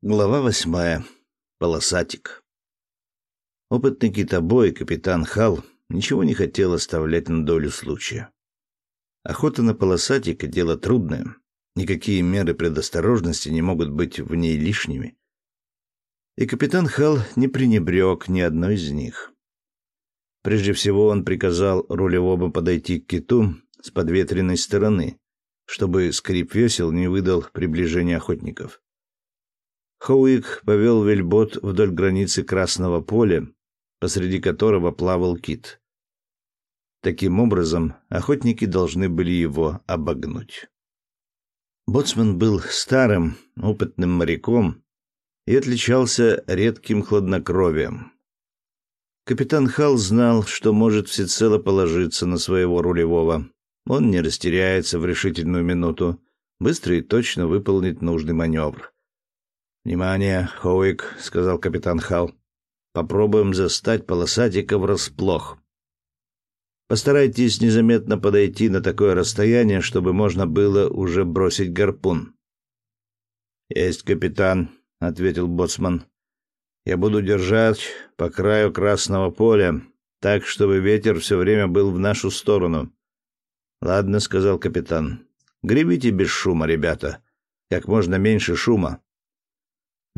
Глава восьмая. Полосатик. Опытный китобой капитан Хал ничего не хотел оставлять на долю случая. Охота на полосатика — дело трудное. Никакие меры предосторожности не могут быть в ней лишними. И капитан Хал не пренебрег ни одной из них. Прежде всего он приказал рулевому подойти к киту с подветренной стороны, чтобы скрип весел не выдал приближения охотников. Хоуик повел вельбот вдоль границы Красного поля, посреди которого плавал кит. Таким образом, охотники должны были его обогнуть. Боцман был старым, опытным моряком и отличался редким хладнокровием. Капитан Хал знал, что может всецело положиться на своего рулевого. Он не растеряется в решительную минуту, быстро и точно выполнит нужный маневр. «Внимание, Хоуик», — сказал капитан Хал. «Попробуем застать полосатика врасплох. Постарайтесь незаметно подойти на такое расстояние, чтобы можно было уже бросить гарпун». «Есть, капитан», — ответил боцман. «Я буду держать по краю красного поля, так, чтобы ветер все время был в нашу сторону». «Ладно», — сказал капитан. «Гребите без шума, ребята. Как можно меньше шума.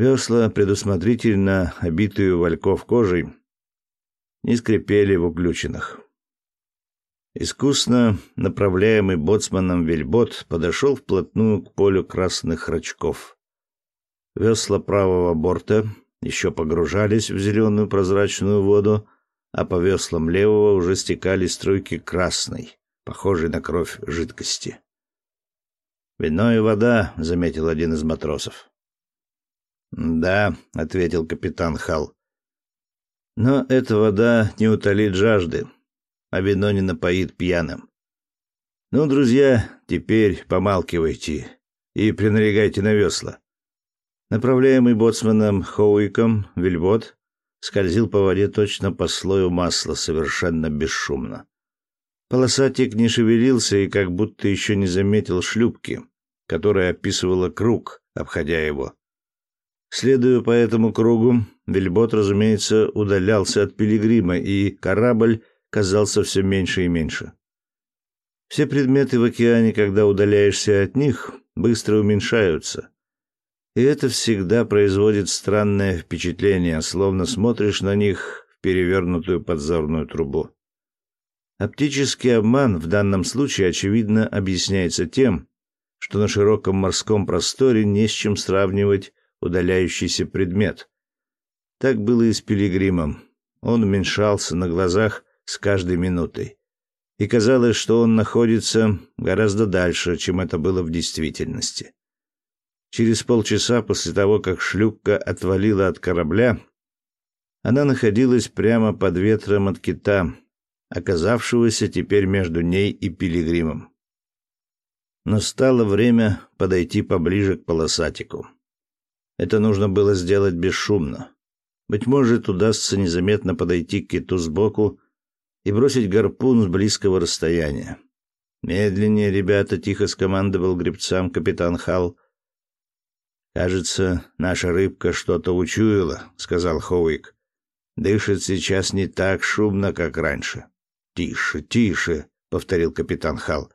Весла, предусмотрительно обитые вальков кожей, не скрипели в уключенных. Искусно направляемый боцманом вельбот подошел вплотную к полю красных рачков. Весла правого борта еще погружались в зеленую прозрачную воду, а по веслам левого уже стекали струйки красной, похожей на кровь жидкости. «Вино и вода», — заметил один из матросов. «Да», — ответил капитан Хал. «Но эта вода не утолит жажды, а вино не напоит пьяным. Ну, друзья, теперь помалкивайте и принарягайте на весла». Направляемый боцманом Хоуиком, вельбот скользил по воде точно по слою масла, совершенно бесшумно. Полосатик не шевелился и как будто еще не заметил шлюпки, которая описывала круг, обходя его. Следуя по этому кругу, вельбот, разумеется, удалялся от пилигрима, и корабль казался все меньше и меньше. Все предметы в океане, когда удаляешься от них, быстро уменьшаются. И это всегда производит странное впечатление, словно смотришь на них в перевернутую подзорную трубу. Оптический обман в данном случае, очевидно, объясняется тем, что на широком морском просторе не с чем сравнивать удаляющийся предмет. Так было и с пилигримом. Он уменьшался на глазах с каждой минутой. И казалось, что он находится гораздо дальше, чем это было в действительности. Через полчаса после того, как шлюпка отвалила от корабля, она находилась прямо под ветром от кита, оказавшегося теперь между ней и пилигримом. Настало время подойти поближе к полосатику. Это нужно было сделать бесшумно. Быть может, удастся незаметно подойти к киту сбоку и бросить гарпун с близкого расстояния. «Медленнее, ребята!» — тихо скомандовал гребцам капитан Хал. «Кажется, наша рыбка что-то учуяла», — сказал Хоуик. «Дышит сейчас не так шумно, как раньше». «Тише, тише!» — повторил капитан Хал.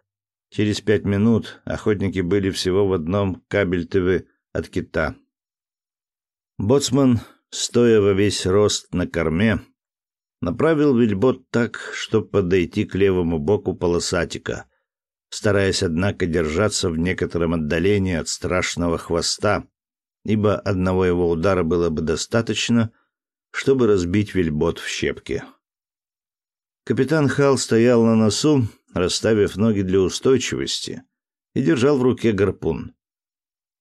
Через пять минут охотники были всего в одном кабельтове от кита. Боцман, стоя во весь рост на корме, направил вельбот так, чтобы подойти к левому боку полосатика, стараясь, однако, держаться в некотором отдалении от страшного хвоста, ибо одного его удара было бы достаточно, чтобы разбить вельбот в щепки. Капитан Хал стоял на носу, расставив ноги для устойчивости, и держал в руке гарпун.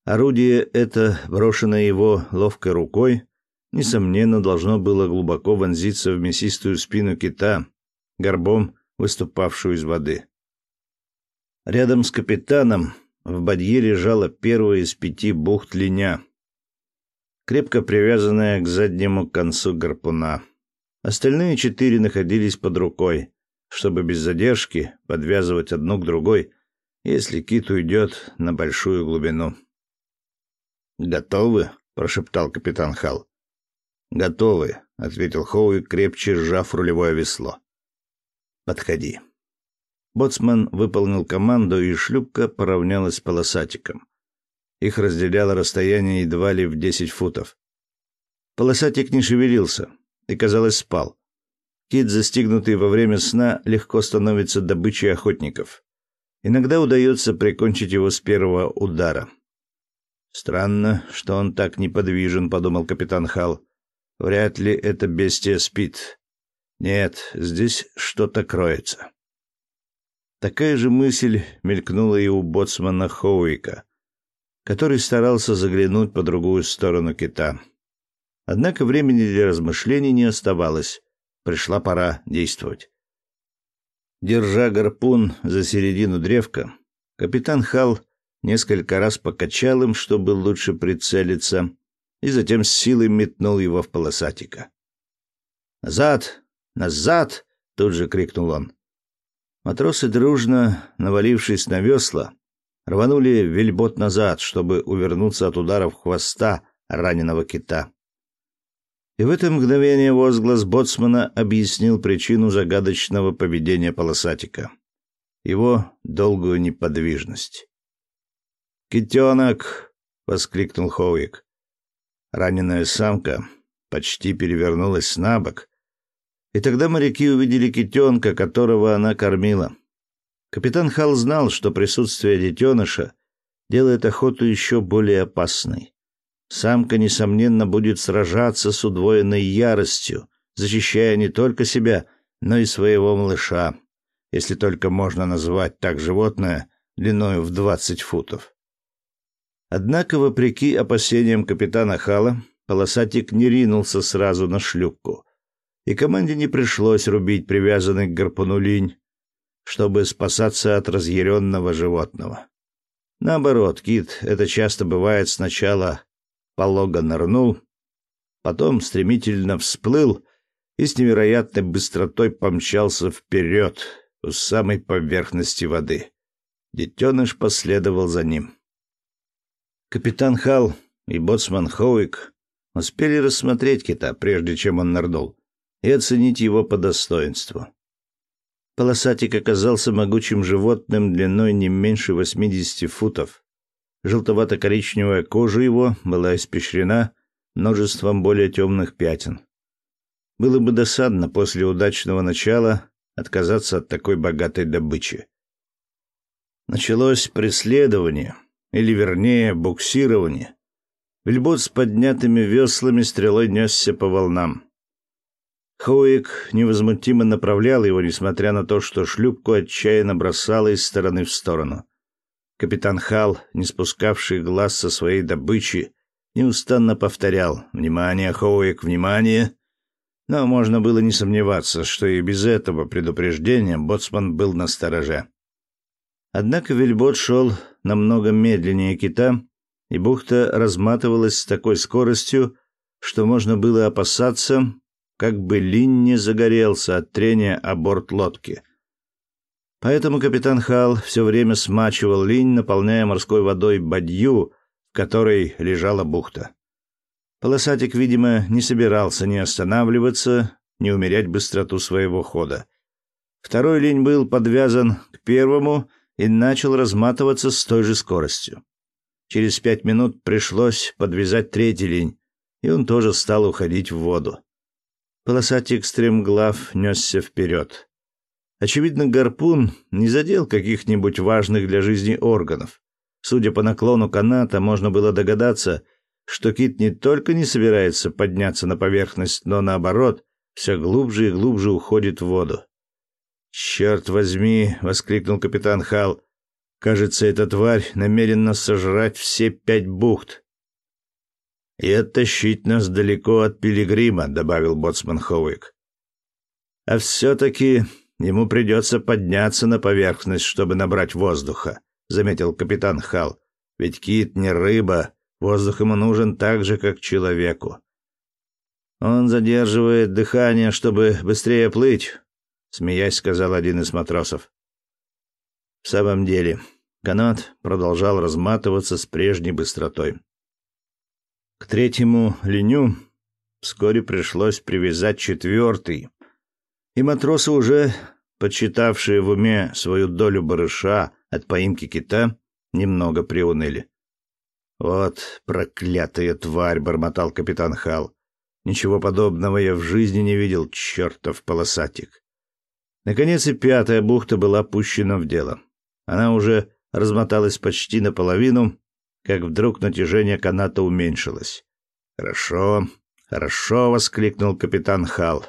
Орудие это, брошенное его ловкой рукой, несомненно, должно было глубоко вонзиться в мясистую спину кита, горбом выступавшую из воды. Рядом с капитаном в бадье лежала первая из пяти бухт линя, крепко привязанная к заднему концу гарпуна. Остальные четыре находились под рукой, чтобы без задержки подвязывать одну к другой, если кит уйдет на большую глубину. «Готовы?» прошептал капитан Хал. Готовы, ответил Хоуи, крепче сжав рулевое весло. Подходи. Боцман выполнил команду, и шлюпка поравнялась с полосатиком. Их разделяло расстояние едва ли в десять футов. Полосатик не шевелился и, казалось, спал. Кит, застигнутый во время сна, легко становится добычей охотников. Иногда удается прикончить его с первого удара. Странно, что он так неподвижен, подумал капитан Хал. Вряд ли это бестия спит. Нет, здесь что-то кроется. Такая же мысль мелькнула и у боцмана Хоуика, который старался заглянуть по другую сторону кита. Однако времени для размышлений не оставалось. Пришла пора действовать. Держа гарпун за середину древка, капитан Хал несколько раз покачал им, чтобы лучше прицелиться, и затем с силой метнул его в полосатика. «Назад! Назад!» — тут же крикнул он. Матросы дружно, навалившись на весла, рванули вельбот назад, чтобы увернуться от ударов хвоста раненого кита. И в это мгновение возглас боцмана объяснил причину загадочного поведения полосатика. Его долгую неподвижность. «Китенок!» — воскликнул Хоуик. Раненая самка почти перевернулась на бок, и тогда моряки увидели китенка, которого она кормила. Капитан Хал знал, что присутствие детеныша делает охоту еще более опасной. Самка, несомненно, будет сражаться с удвоенной яростью, защищая не только себя, но и своего малыша, если только можно назвать так животное длиною в двадцать футов. Однако, вопреки опасениям капитана Хала, полосатик не ринулся сразу на шлюпку — и команде не пришлось рубить привязанный к гарпуну линь, чтобы спасаться от разъяренного животного. Наоборот, кит, это часто бывает, сначала полого нырнул, потом стремительно всплыл и с невероятной быстротой помчался вперед у самой поверхности воды. Детеныш последовал за ним. Капитан Хал и боцман Хоуик успели рассмотреть кита, прежде чем он нырнул и оценить его по достоинству. Полосатик оказался могучим животным длиной не меньше 80 футов. Желтовато-коричневая кожа его была испещрена множеством более темных пятен. Было бы досадно после удачного начала отказаться от такой богатой добычи. Началось преследование, или вернее буксирование. Вельбот с поднятыми веслами стрелой несся по волнам. Хоуик невозмутимо направлял его, несмотря на то, что шлюпку отчаянно бросало из стороны в сторону. Капитан Хал, не спускавший глаз со своей добычи, неустанно повторял «Внимание, Хоуик, внимание!» Но можно было не сомневаться, что и без этого предупреждения боцман был на стороже. Однако вельбот шел намного медленнее кита, и бухта разматывалась с такой скоростью, что можно было опасаться, как бы Лин не загорелся от трения о борт лодки. Поэтому капитан Хал все время смачивал линь, наполняя морской водой бадью, в которой лежала бухта. Полосатик, видимо, не собирался ни останавливаться, ни умерять быстроту своего хода. Второй линь был подвязан к первому и начал разматываться с той же скоростью. Через пять минут пришлось подвязать третий линь, и он тоже стал уходить в воду. Полосатик стремглав несся вперед. Очевидно, гарпун не задел каких-нибудь важных для жизни органов. Судя по наклону каната, можно было догадаться, что кит не только не собирается подняться на поверхность, но наоборот, все глубже и глубже уходит в воду. «Черт возьми!» — воскликнул капитан Хал. «Кажется, эта тварь намерена сожрать все пять бухт и оттащить нас далеко от пилигрима», — добавил боцман Хоуик. «А все-таки ему придется подняться на поверхность, чтобы набрать воздуха», — заметил капитан Хал. «Ведь кит не рыба, воздух ему нужен так же, как человеку». «Он задерживает дыхание, чтобы быстрее плыть», — смеясь сказал один из матросов. В самом деле, канат продолжал разматываться с прежней быстротой. К третьему линю вскоре пришлось привязать четвертый, и матросы, уже подсчитавшие в уме свою долю барыша от поимки кита, немного приуныли. «Вот проклятая тварь!» — бормотал капитан Хал. «Ничего подобного я в жизни не видел, чертов полосатик!» Наконец и пятая бухта была пущена в дело. Она уже размоталась почти наполовину, как вдруг натяжение каната уменьшилось. «Хорошо, хорошо!» — воскликнул капитан Хал.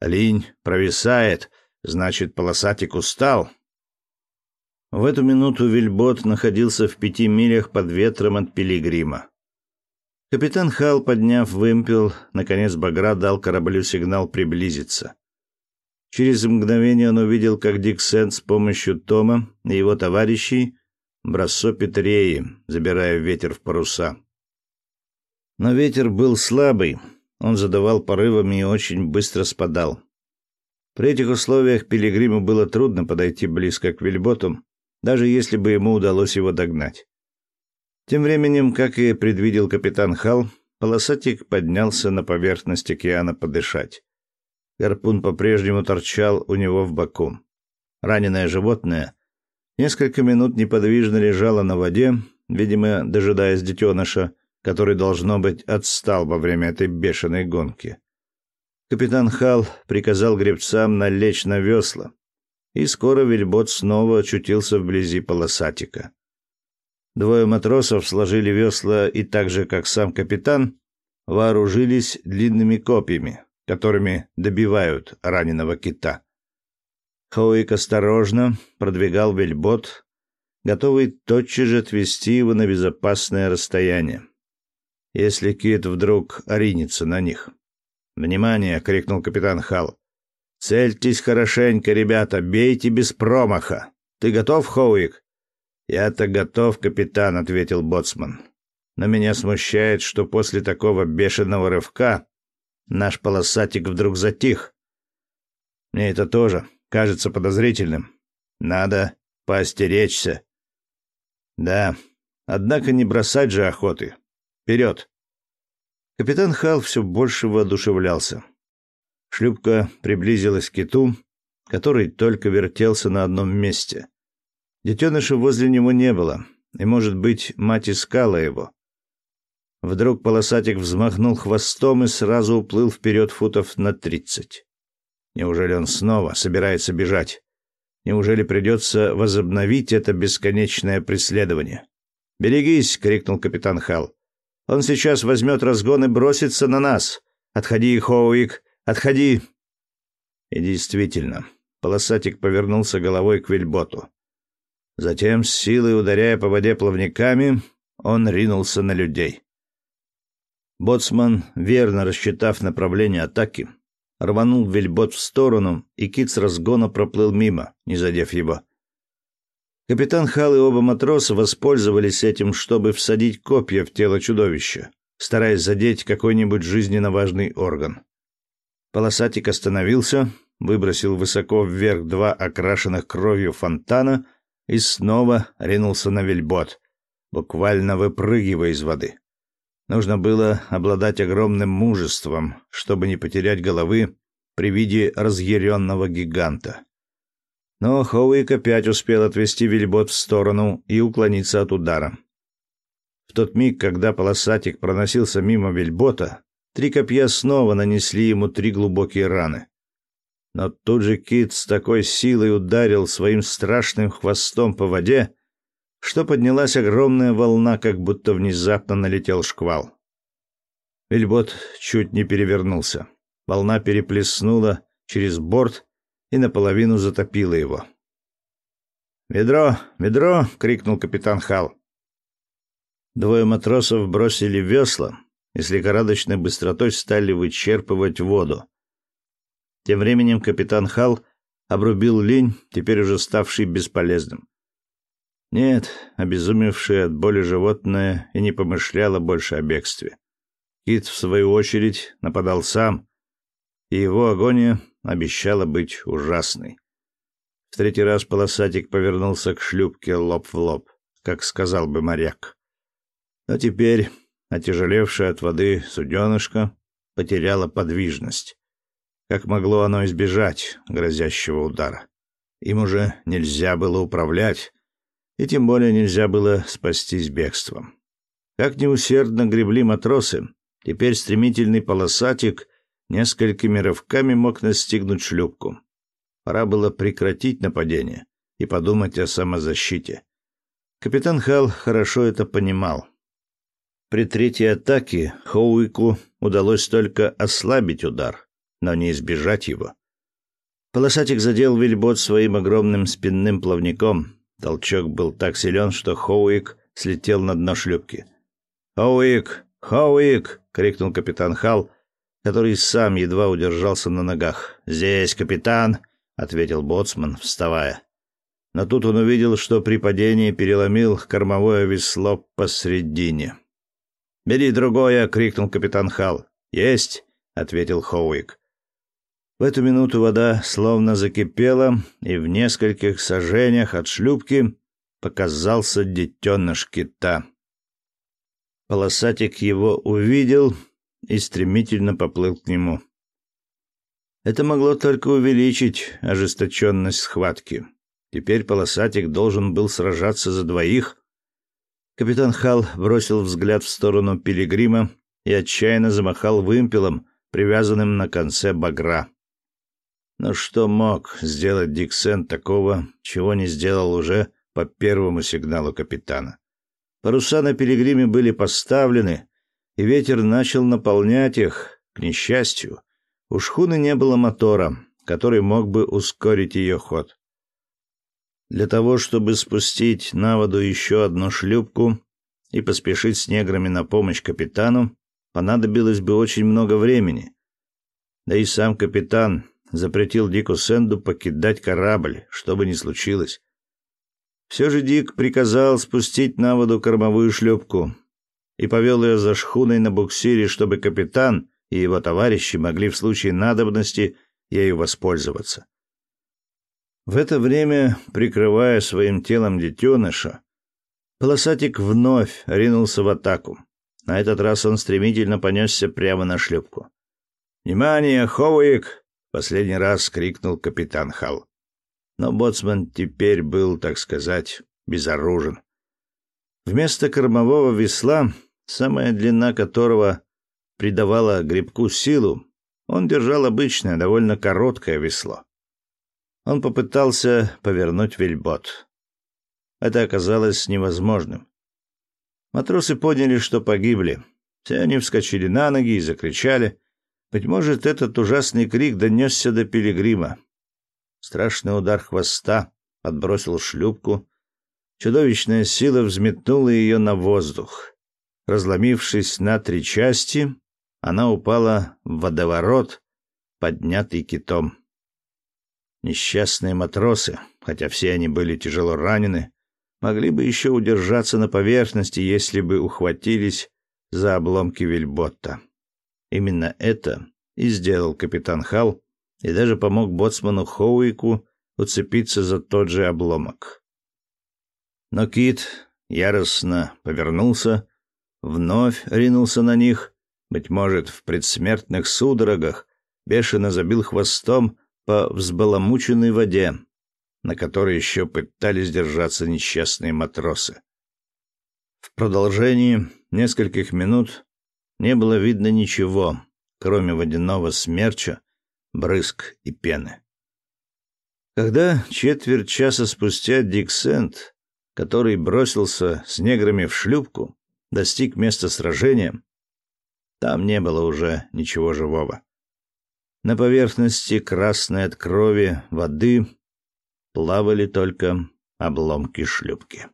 «Линь провисает, значит, полосатик устал!» В эту минуту Вильбот находился в пяти милях под ветром от Пилигрима. Капитан Хал, подняв вымпел, наконец Багра дал кораблю сигнал приблизиться. Через мгновение он увидел, как Дик Сент с помощью Тома и его товарищей бросо Петреи, забирая ветер в паруса. Но ветер был слабый, он задавал порывами и очень быстро спадал. При этих условиях Пилигриму было трудно подойти близко к Вильботу, даже если бы ему удалось его догнать. Тем временем, как и предвидел капитан Хал, полосатик поднялся на поверхность океана подышать. Гарпун по-прежнему торчал у него в боку. Раненое животное несколько минут неподвижно лежало на воде, видимо, дожидаясь детеныша, который, должно быть, отстал во время этой бешеной гонки. Капитан Хал приказал гребцам налечь на весла, и скоро вельбот снова очутился вблизи полосатика. Двое матросов сложили весла и так же, как сам капитан, вооружились длинными копьями, которыми добивают раненого кита. Хоуик осторожно продвигал вельбот, готовый тотчас же отвести его на безопасное расстояние, если кит вдруг оринется на них. «Внимание!» — крикнул капитан Хал. Цельтесь хорошенько, ребята, бейте без промаха. Ты готов, Хоуик? Я-то готов, капитан, ответил боцман. Но меня смущает, что после такого бешеного рывка наш полосатик вдруг затих. Мне это тоже кажется подозрительным. Надо поостеречься. Да, однако не бросать же охоты. Вперед! Капитан Хал все больше воодушевлялся. Шлюпка приблизилась к киту, который только вертелся на одном месте. Детеныша возле него не было, и, может быть, мать искала его. Вдруг полосатик взмахнул хвостом и сразу уплыл вперед футов на тридцать. Неужели он снова собирается бежать? Неужели придется возобновить это бесконечное преследование? «Берегись!» — крикнул капитан Хал. «Он сейчас возьмет разгон и бросится на нас! Отходи, Хоуик! Отходи!» И действительно, полосатик повернулся головой к вельботу. Затем, с силой ударяя по воде плавниками, он ринулся на людей. Боцман, верно рассчитав направление атаки, рванул вельбот в сторону, и кит с разгона проплыл мимо, не задев его. Капитан Хал и оба матроса воспользовались этим, чтобы всадить копья в тело чудовища, стараясь задеть какой-нибудь жизненно важный орган. Полосатик остановился, выбросил высоко вверх два окрашенных кровью фонтана и снова ринулся на вельбот, буквально выпрыгивая из воды. Нужно было обладать огромным мужеством, чтобы не потерять головы при виде разъяренного гиганта. Но Хоуик опять успел отвести вельбот в сторону и уклониться от удара. В тот миг, когда полосатик проносился мимо вельбота, Три копья снова нанесли ему три глубокие раны. Но тут же кит с такой силой ударил своим страшным хвостом по воде, что поднялась огромная волна, как будто внезапно налетел шквал. Вильбот чуть не перевернулся. Волна переплеснула через борт и наполовину затопила его. «Ведро! Ведро!» — крикнул капитан Хал. Двое матросов бросили весла, и с лихорадочной быстротой стали вычерпывать воду. Тем временем капитан Хал обрубил линь, теперь уже ставший бесполезным. Нет, обезумевшее от боли животное и не помышляло больше о бегстве. Кит, в свою очередь, нападал сам, и его агония обещала быть ужасной. В третий раз полосатик повернулся к шлюпке лоб в лоб, как сказал бы моряк. Но теперь отяжелевшее от воды суденышко потеряло подвижность. Как могло оно избежать грозящего удара? Им уже нельзя было управлять, и тем более нельзя было спастись бегством. Как неусердно гребли матросы, теперь стремительный полосатик несколькими рывками мог настигнуть шлюпку. Пора было прекратить нападение и подумать о самозащите. Капитан Хал хорошо это понимал. При третьей атаке Хоуику удалось только ослабить удар, но не избежать его. Полосатик задел вельбот своим огромным спинным плавником. Толчок был так силен, что Хоуик слетел на дно шлюпки. «Хоуик! Хоуик!» — крикнул капитан Хал, который сам едва удержался на ногах. «Здесь, капитан!» — ответил боцман, вставая. Но тут он увидел, что при падении переломил кормовое весло посредине. «Бери другое!» — крикнул капитан Хал. «Есть!» — ответил Хоуик. В эту минуту вода словно закипела, и в нескольких сажениях от шлюпки показался детеныш кита. Полосатик его увидел и стремительно поплыл к нему. Это могло только увеличить ожесточенность схватки. Теперь полосатик должен был сражаться за двоих. Капитан Хал бросил взгляд в сторону пилигрима и отчаянно замахал вымпелом, привязанным на конце багра. Но что мог сделать Диксен такого, чего не сделал уже по первому сигналу капитана? Паруса на пилигриме были поставлены, и ветер начал наполнять их, к несчастью. У шхуны не было мотора, который мог бы ускорить ее ход. Для того, чтобы спустить на воду еще одну шлюпку и поспешить с неграми на помощь капитану, понадобилось бы очень много времени. Да и сам капитан запретил Дику Сэнду покидать корабль, что бы ни случилось. Все же Дик приказал спустить на воду кормовую шлюпку и повел ее за шхуной на буксире, чтобы капитан и его товарищи могли в случае надобности ею воспользоваться. В это время, прикрывая своим телом детеныша, полосатик вновь ринулся в атаку. На этот раз он стремительно понесся прямо на шлюпку. «Внимание, Хоуик!» — последний раз крикнул капитан Хал. Но боцман теперь был, так сказать, безоружен. Вместо кормового весла, самая длина которого придавала грибку силу, он держал обычное, довольно короткое весло. Он попытался повернуть вельбот. Это оказалось невозможным. Матросы поняли, что погибли. Все они вскочили на ноги и закричали. Быть может, этот ужасный крик донесся до пилигрима. Страшный удар хвоста отбросил шлюпку. Чудовищная сила взметнула ее на воздух. Разломившись на три части, она упала в водоворот, поднятый китом. Несчастные матросы, хотя все они были тяжело ранены, могли бы еще удержаться на поверхности, если бы ухватились за обломки вельботта. Именно это и сделал капитан Хал, и даже помог боцману Хоуику уцепиться за тот же обломок. Но Кит яростно повернулся, вновь ринулся на них, быть может, в предсмертных судорогах, бешено забил хвостом по взбаламученной воде, на которой еще пытались держаться несчастные матросы. В продолжении нескольких минут не было видно ничего, кроме водяного смерча, брызг и пены. Когда четверть часа спустя Дик Сент, который бросился с неграми в шлюпку, достиг места сражения, там не было уже ничего живого. На поверхности красной от крови воды плавали только обломки шлюпки.